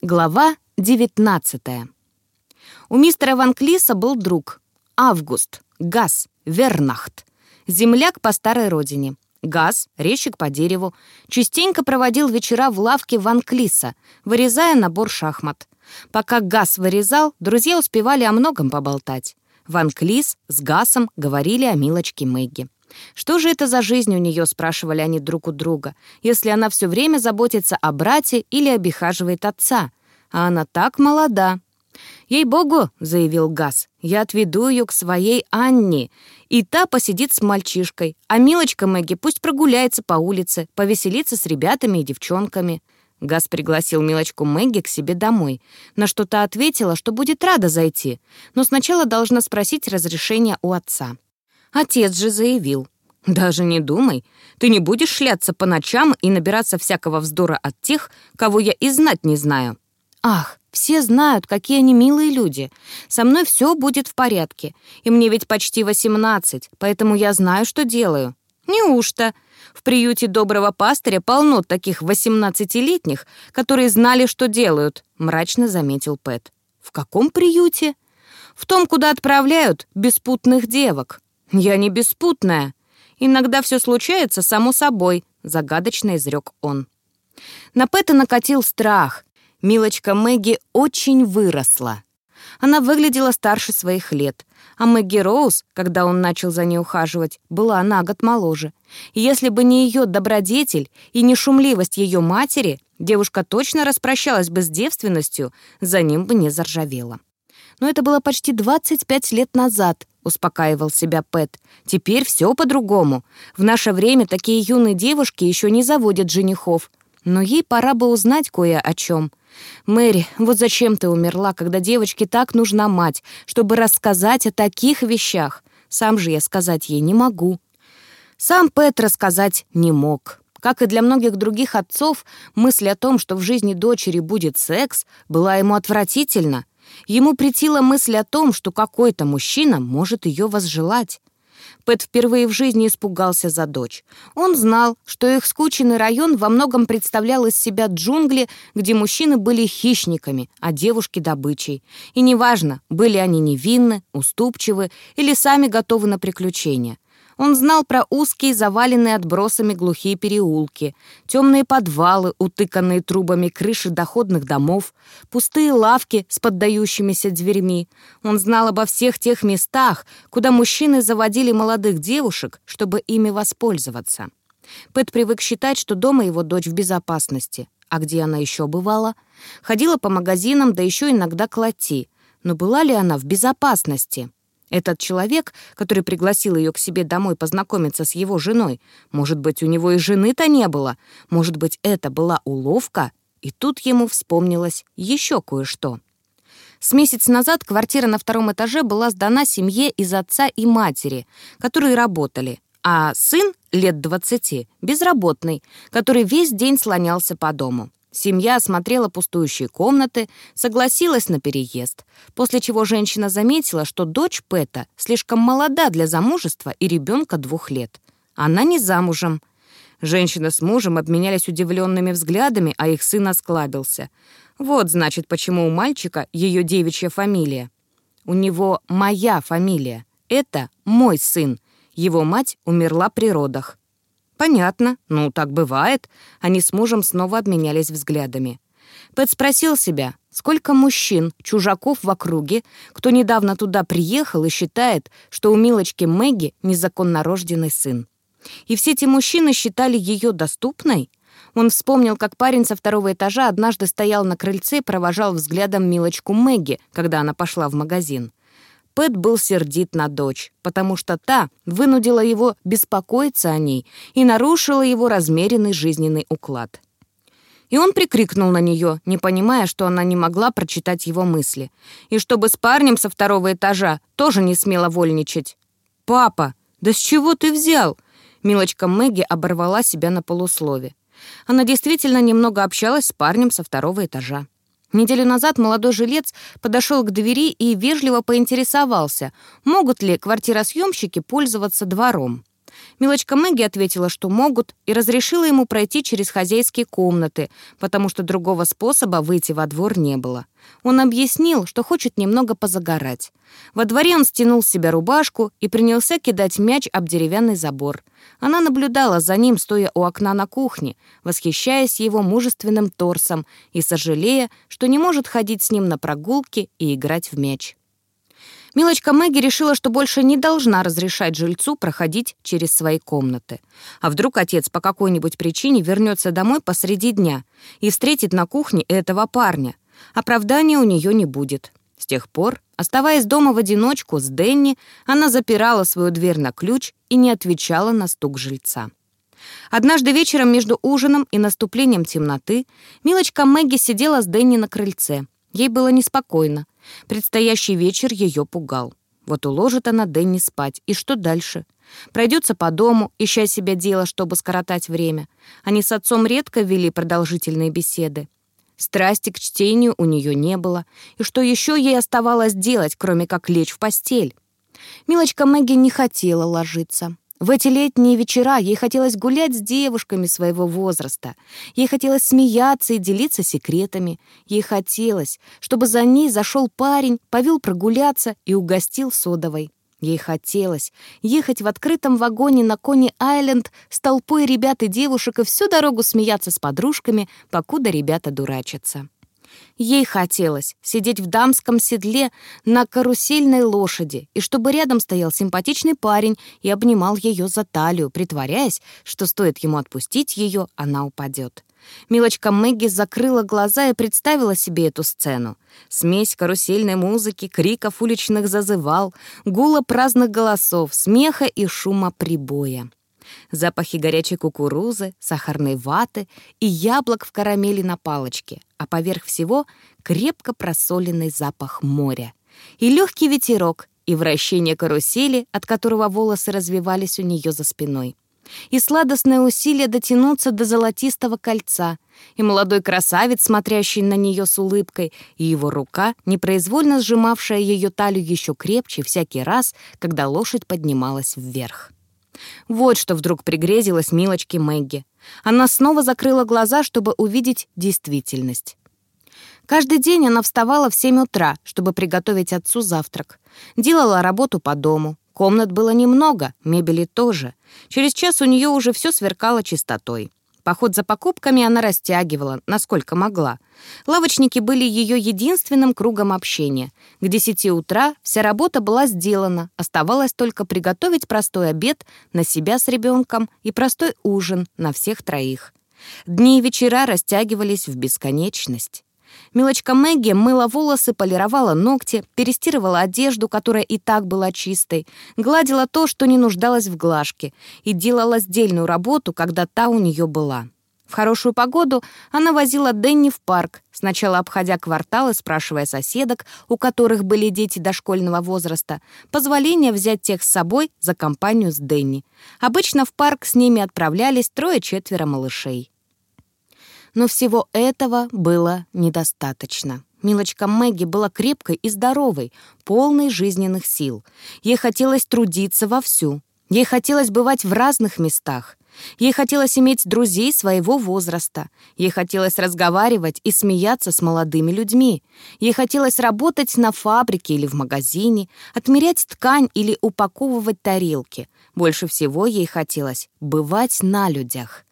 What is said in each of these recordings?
Глава 19 У мистера Ван Клиса был друг. Август, Газ, Вернахт. Земляк по старой родине. Газ, резчик по дереву, частенько проводил вечера в лавке Ван Клиса, вырезая набор шахмат. Пока Газ вырезал, друзья успевали о многом поболтать. Ван Клис с Гасом говорили о милочке Мэгги. Что же это за жизнь у нее, спрашивали они друг у друга, если она все время заботится о брате или обихаживает отца? А она так молода. «Ей-богу», — заявил Газ, — «я отведу ее к своей Анне, и та посидит с мальчишкой, а милочка Мэгги пусть прогуляется по улице, повеселится с ребятами и девчонками». Газ пригласил милочку Мэгги к себе домой, на что та ответила, что будет рада зайти, но сначала должна спросить разрешения у отца. Отец же заявил. «Даже не думай. Ты не будешь шляться по ночам и набираться всякого вздора от тех, кого я и знать не знаю». «Ах, все знают, какие они милые люди. Со мной все будет в порядке. И мне ведь почти восемнадцать, поэтому я знаю, что делаю». «Неужто? В приюте доброго пастыря полно таких восемнадцатилетних, которые знали, что делают», — мрачно заметил Пэт. «В каком приюте?» «В том, куда отправляют беспутных девок». «Я не беспутная. Иногда все случается само собой», — загадочно изрек он. На Пэта накатил страх. Милочка Мэгги очень выросла. Она выглядела старше своих лет, а Мэгги Роуз, когда он начал за ней ухаживать, была на год моложе. И если бы не ее добродетель и не шумливость ее матери, девушка точно распрощалась бы с девственностью, за ним бы не заржавела. Но это было почти 25 лет назад, успокаивал себя Пэт. «Теперь все по-другому. В наше время такие юные девушки еще не заводят женихов. Но ей пора бы узнать кое о чем. Мэри, вот зачем ты умерла, когда девочке так нужна мать, чтобы рассказать о таких вещах? Сам же я сказать ей не могу». Сам Пэт рассказать не мог. Как и для многих других отцов, мысль о том, что в жизни дочери будет секс, была ему отвратительна. Ему претила мысль о том, что какой-то мужчина может ее возжелать. Пэт впервые в жизни испугался за дочь. Он знал, что их скученный район во многом представлял из себя джунгли, где мужчины были хищниками, а девушки — добычей. И неважно, были они невинны, уступчивы или сами готовы на приключения — он знал про узкие, заваленные отбросами глухие переулки, темные подвалы, утыканные трубами крыши доходных домов, пустые лавки с поддающимися дверьми. Он знал обо всех тех местах, куда мужчины заводили молодых девушек, чтобы ими воспользоваться. Пэт привык считать, что дома его дочь в безопасности. А где она еще бывала? Ходила по магазинам, да еще иногда к лати. Но была ли она в безопасности? Этот человек, который пригласил ее к себе домой познакомиться с его женой, может быть, у него и жены-то не было, может быть, это была уловка, и тут ему вспомнилось еще кое-что. С месяц назад квартира на втором этаже была сдана семье из отца и матери, которые работали, а сын, лет двадцати, безработный, который весь день слонялся по дому. Семья осмотрела пустующие комнаты, согласилась на переезд, после чего женщина заметила, что дочь Пэта слишком молода для замужества и ребенка двух лет. Она не замужем. Женщина с мужем обменялись удивленными взглядами, а их сын осклабился. Вот, значит, почему у мальчика ее девичья фамилия. У него моя фамилия. Это мой сын. Его мать умерла при родах. «Понятно. Ну, так бывает». Они с мужем снова обменялись взглядами. Пэт спросил себя, сколько мужчин, чужаков в округе, кто недавно туда приехал и считает, что у Милочки Мэгги незаконно рожденный сын. И все эти мужчины считали ее доступной? Он вспомнил, как парень со второго этажа однажды стоял на крыльце и провожал взглядом Милочку Мэгги, когда она пошла в магазин. Пэт был сердит на дочь, потому что та вынудила его беспокоиться о ней и нарушила его размеренный жизненный уклад. И он прикрикнул на нее, не понимая, что она не могла прочитать его мысли. И чтобы с парнем со второго этажа тоже не смела вольничать. «Папа, да с чего ты взял?» Милочка Мэгги оборвала себя на полуслове. Она действительно немного общалась с парнем со второго этажа. Неделю назад молодой жилец подошел к двери и вежливо поинтересовался, могут ли квартиросъемщики пользоваться двором. Милочка Мэгги ответила, что могут, и разрешила ему пройти через хозяйские комнаты, потому что другого способа выйти во двор не было. Он объяснил, что хочет немного позагорать. Во дворе он стянул с себя рубашку и принялся кидать мяч об деревянный забор. Она наблюдала за ним, стоя у окна на кухне, восхищаясь его мужественным торсом и сожалея, что не может ходить с ним на прогулки и играть в мяч. Милочка Мэгги решила, что больше не должна разрешать жильцу проходить через свои комнаты. А вдруг отец по какой-нибудь причине вернется домой посреди дня и встретит на кухне этого парня. Оправдания у нее не будет. С тех пор, оставаясь дома в одиночку с Денни, она запирала свою дверь на ключ и не отвечала на стук жильца. Однажды вечером между ужином и наступлением темноты Милочка Мэгги сидела с Денни на крыльце. Ей было неспокойно. Предстоящий вечер ее пугал. Вот уложит она Дэнни спать, и что дальше? Пройдется по дому, ища себе дело, чтобы скоротать время. Они с отцом редко вели продолжительные беседы. Страсти к чтению у нее не было. И что еще ей оставалось делать, кроме как лечь в постель? Милочка Мэгги не хотела ложиться. В эти летние вечера ей хотелось гулять с девушками своего возраста. Ей хотелось смеяться и делиться секретами. Ей хотелось, чтобы за ней зашел парень, повел прогуляться и угостил содовой. Ей хотелось ехать в открытом вагоне на Кони-Айленд с толпой ребят и девушек и всю дорогу смеяться с подружками, покуда ребята дурачатся. Ей хотелось сидеть в дамском седле на карусельной лошади, и чтобы рядом стоял симпатичный парень и обнимал ее за талию, притворяясь, что стоит ему отпустить ее, она упадет. Милочка Мэгги закрыла глаза и представила себе эту сцену. Смесь карусельной музыки, криков уличных зазывал, гула праздных голосов, смеха и шума прибоя запахи горячей кукурузы, сахарной ваты и яблок в карамели на палочке, а поверх всего крепко просоленный запах моря. И легкий ветерок, и вращение карусели, от которого волосы развивались у нее за спиной. И сладостное усилие дотянуться до золотистого кольца, и молодой красавец, смотрящий на нее с улыбкой, и его рука, непроизвольно сжимавшая ее талию еще крепче всякий раз, когда лошадь поднималась вверх. Вот что вдруг пригрезилось милочке Мэгги. Она снова закрыла глаза, чтобы увидеть действительность. Каждый день она вставала в 7 утра, чтобы приготовить отцу завтрак. Делала работу по дому. Комнат было немного, мебели тоже. Через час у нее уже все сверкало чистотой. Поход за покупками она растягивала, насколько могла. Лавочники были ее единственным кругом общения. К десяти утра вся работа была сделана, оставалось только приготовить простой обед на себя с ребенком и простой ужин на всех троих. Дни и вечера растягивались в бесконечность. Милочка Мэгги мыла волосы, полировала ногти, перестирывала одежду, которая и так была чистой, гладила то, что не нуждалось в глажке, и делала сдельную работу, когда та у нее была. В хорошую погоду она возила Дэнни в парк, сначала обходя кварталы, спрашивая соседок, у которых были дети дошкольного возраста, позволение взять тех с собой за компанию с Дэнни. Обычно в парк с ними отправлялись трое-четверо малышей. Но всего этого было недостаточно. Милочка Мэгги была крепкой и здоровой, полной жизненных сил. Ей хотелось трудиться вовсю. Ей хотелось бывать в разных местах. Ей хотелось иметь друзей своего возраста. Ей хотелось разговаривать и смеяться с молодыми людьми. Ей хотелось работать на фабрике или в магазине, отмерять ткань или упаковывать тарелки. Больше всего ей хотелось бывать на людях.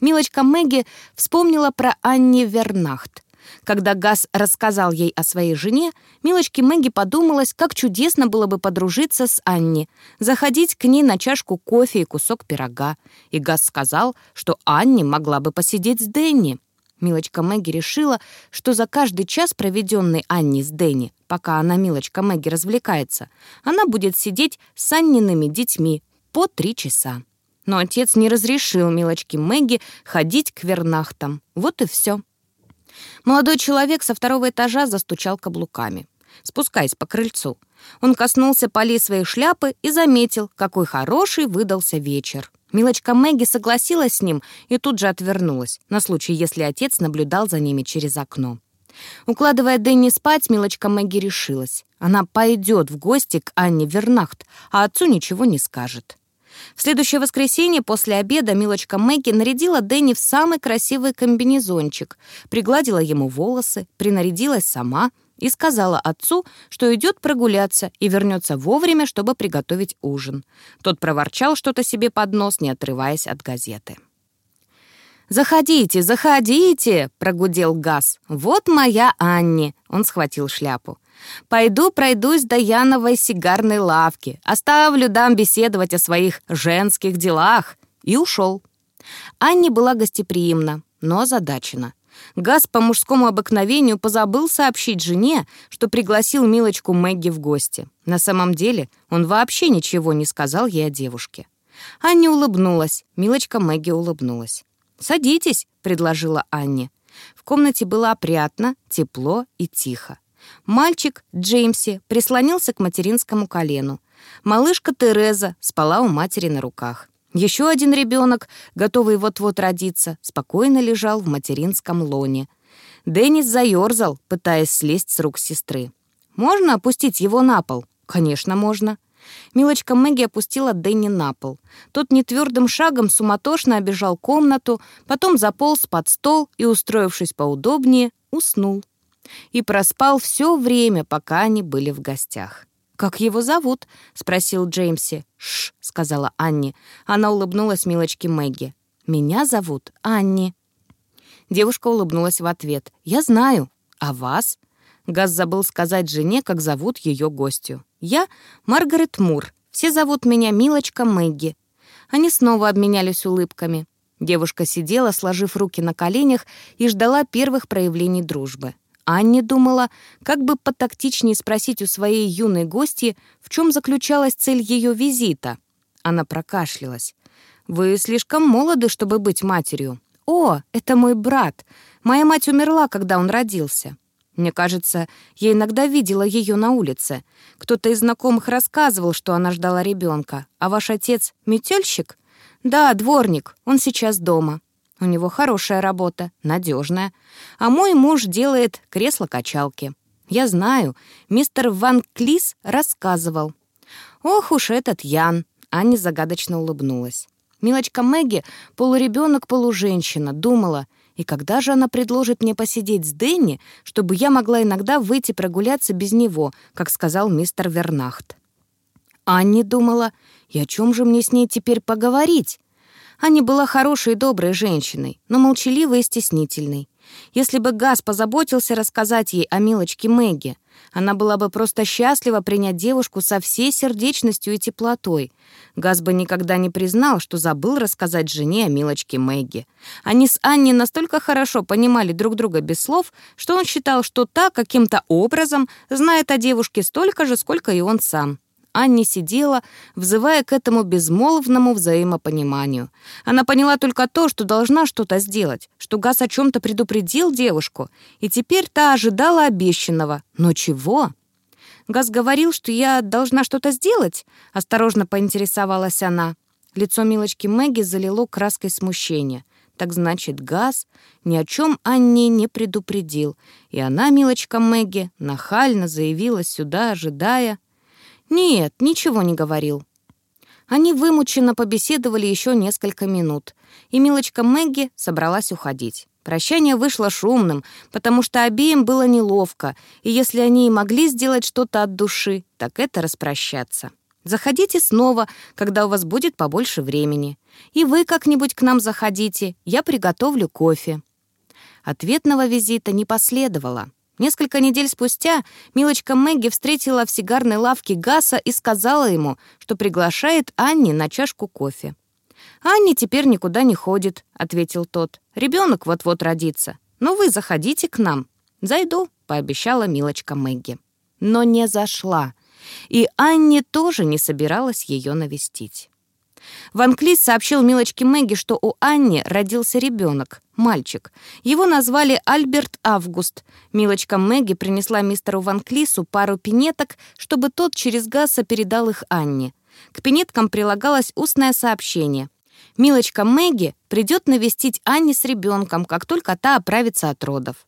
Милочка Мэгги вспомнила про Анни Вернахт. Когда Газ рассказал ей о своей жене, Милочке Мэгги подумалось, как чудесно было бы подружиться с Анни, заходить к ней на чашку кофе и кусок пирога. И Газ сказал, что Анни могла бы посидеть с Дэнни. Милочка Мэгги решила, что за каждый час, проведенный Анни с Дэнни, пока она, Милочка Мэгги, развлекается, она будет сидеть с Анниными детьми по три часа. Но отец не разрешил милочке Мэгги ходить к вернахтам. Вот и все. Молодой человек со второго этажа застучал каблуками, спускаясь по крыльцу. Он коснулся полей своей шляпы и заметил, какой хороший выдался вечер. Милочка Мэгги согласилась с ним и тут же отвернулась, на случай, если отец наблюдал за ними через окно. Укладывая Дэнни спать, милочка Мэгги решилась. Она пойдет в гости к Анне Вернахт, а отцу ничего не скажет. В следующее воскресенье после обеда Милочка Мэгги нарядила Дэнни в самый красивый комбинезончик, пригладила ему волосы, принарядилась сама и сказала отцу, что идет прогуляться и вернется вовремя, чтобы приготовить ужин. Тот проворчал что-то себе под нос, не отрываясь от газеты. «Заходите, заходите!» — прогудел Газ. «Вот моя Анни!» — он схватил шляпу. Пойду пройдусь до Яновой сигарной лавки, оставлю дам беседовать о своих женских делах. И ушел. Анни была гостеприимна, но озадачена. Газ по мужскому обыкновению позабыл сообщить жене, что пригласил Милочку Мэгги в гости. На самом деле он вообще ничего не сказал ей о девушке. Анни улыбнулась, Милочка Мэгги улыбнулась. «Садитесь», — предложила Анни. В комнате было опрятно, тепло и тихо. Мальчик Джеймси прислонился к материнскому колену. Малышка Тереза спала у матери на руках. Еще один ребенок, готовый вот-вот родиться, спокойно лежал в материнском лоне. Деннис заерзал, пытаясь слезть с рук сестры. «Можно опустить его на пол?» «Конечно, можно». Милочка Мэгги опустила Дэнни на пол. Тот нетвердым шагом суматошно обежал комнату, потом заполз под стол и, устроившись поудобнее, уснул и проспал все время, пока они были в гостях. «Как его зовут?» — спросил Джеймси. «Шш», — сказала Анни. Она улыбнулась милочке Мэгги. «Меня зовут Анни». Девушка улыбнулась в ответ. «Я знаю. А вас?» Газ забыл сказать жене, как зовут ее гостью. «Я Маргарет Мур. Все зовут меня Милочка Мэгги». Они снова обменялись улыбками. Девушка сидела, сложив руки на коленях, и ждала первых проявлений дружбы. Анни думала, как бы потактичнее спросить у своей юной гости, в чем заключалась цель ее визита. Она прокашлялась. «Вы слишком молоды, чтобы быть матерью». «О, это мой брат. Моя мать умерла, когда он родился». Мне кажется, я иногда видела ее на улице. Кто-то из знакомых рассказывал, что она ждала ребенка. А ваш отец — метельщик? Да, дворник. Он сейчас дома. У него хорошая работа, надежная. А мой муж делает кресло-качалки. Я знаю, мистер Ван Клис рассказывал. Ох уж этот Ян. Аня загадочно улыбнулась. Милочка Мэгги, полуребенок-полуженщина, думала, и когда же она предложит мне посидеть с Дэнни, чтобы я могла иногда выйти прогуляться без него, как сказал мистер Вернахт. Анни думала, и о чем же мне с ней теперь поговорить? Аня была хорошей и доброй женщиной, но молчаливой и стеснительной. Если бы Газ позаботился рассказать ей о милочке Мэгги, она была бы просто счастлива принять девушку со всей сердечностью и теплотой. Газ бы никогда не признал, что забыл рассказать жене о милочке Мэгги. Они с Анней настолько хорошо понимали друг друга без слов, что он считал, что та каким-то образом знает о девушке столько же, сколько и он сам. Анни сидела, взывая к этому безмолвному взаимопониманию. Она поняла только то, что должна что-то сделать, что Газ о чем-то предупредил девушку, и теперь та ожидала обещанного. Но чего? Газ говорил, что я должна что-то сделать, осторожно поинтересовалась она. Лицо милочки Мэгги залило краской смущения. Так значит, Газ ни о чем Анне не предупредил, и она, милочка Мэгги, нахально заявилась сюда, ожидая, «Нет, ничего не говорил». Они вымученно побеседовали еще несколько минут, и милочка Мэгги собралась уходить. Прощание вышло шумным, потому что обеим было неловко, и если они и могли сделать что-то от души, так это распрощаться. Заходите снова, когда у вас будет побольше времени. И вы как-нибудь к нам заходите, я приготовлю кофе». Ответного визита не последовало. Несколько недель спустя милочка Мэгги встретила в сигарной лавке Гаса и сказала ему, что приглашает Анни на чашку кофе. «Анни теперь никуда не ходит», — ответил тот. «Ребенок вот-вот родится. Но вы заходите к нам». «Зайду», — пообещала милочка Мэгги. Но не зашла. И Анни тоже не собиралась ее навестить. Ван Клис сообщил милочке Мэгги, что у Анни родился ребенок, мальчик. Его назвали Альберт Август. Милочка Мэгги принесла мистеру Ван Клису пару пинеток, чтобы тот через Гасса передал их Анне. К пинеткам прилагалось устное сообщение. Милочка Мэгги придет навестить Анни с ребенком, как только та оправится от родов.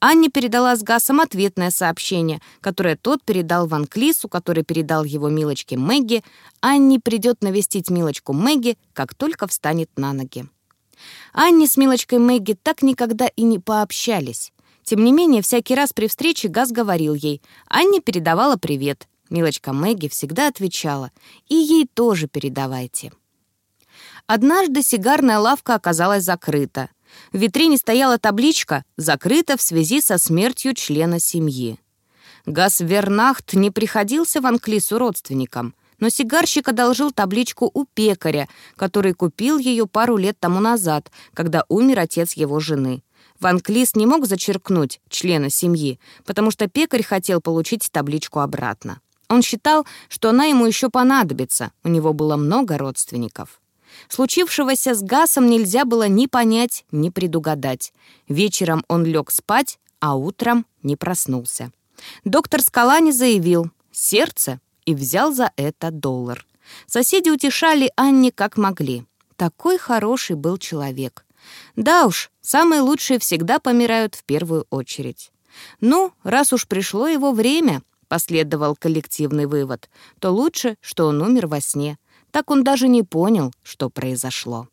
Анне передала с Гасом ответное сообщение, которое тот передал Ван Клису, который передал его Милочке Мэгги. Анне придет навестить Милочку Мэгги, как только встанет на ноги. Анне с Милочкой Мэгги так никогда и не пообщались. Тем не менее, всякий раз при встрече Гас говорил ей. Анне передавала привет. Милочка Мэгги всегда отвечала. И ей тоже передавайте. Однажды сигарная лавка оказалась закрыта. В витрине стояла табличка «Закрыта в связи со смертью члена семьи». Гас Вернахт не приходился в Анклису родственникам, но сигарщик одолжил табличку у пекаря, который купил ее пару лет тому назад, когда умер отец его жены. Ван Клис не мог зачеркнуть члена семьи, потому что пекарь хотел получить табличку обратно. Он считал, что она ему еще понадобится, у него было много родственников. Случившегося с Гасом нельзя было ни понять, ни предугадать. Вечером он лег спать, а утром не проснулся. Доктор Скалани заявил «сердце» и взял за это доллар. Соседи утешали Анне как могли. Такой хороший был человек. Да уж, самые лучшие всегда помирают в первую очередь. Ну, раз уж пришло его время, последовал коллективный вывод, то лучше, что он умер во сне. Так он даже не понял, что произошло.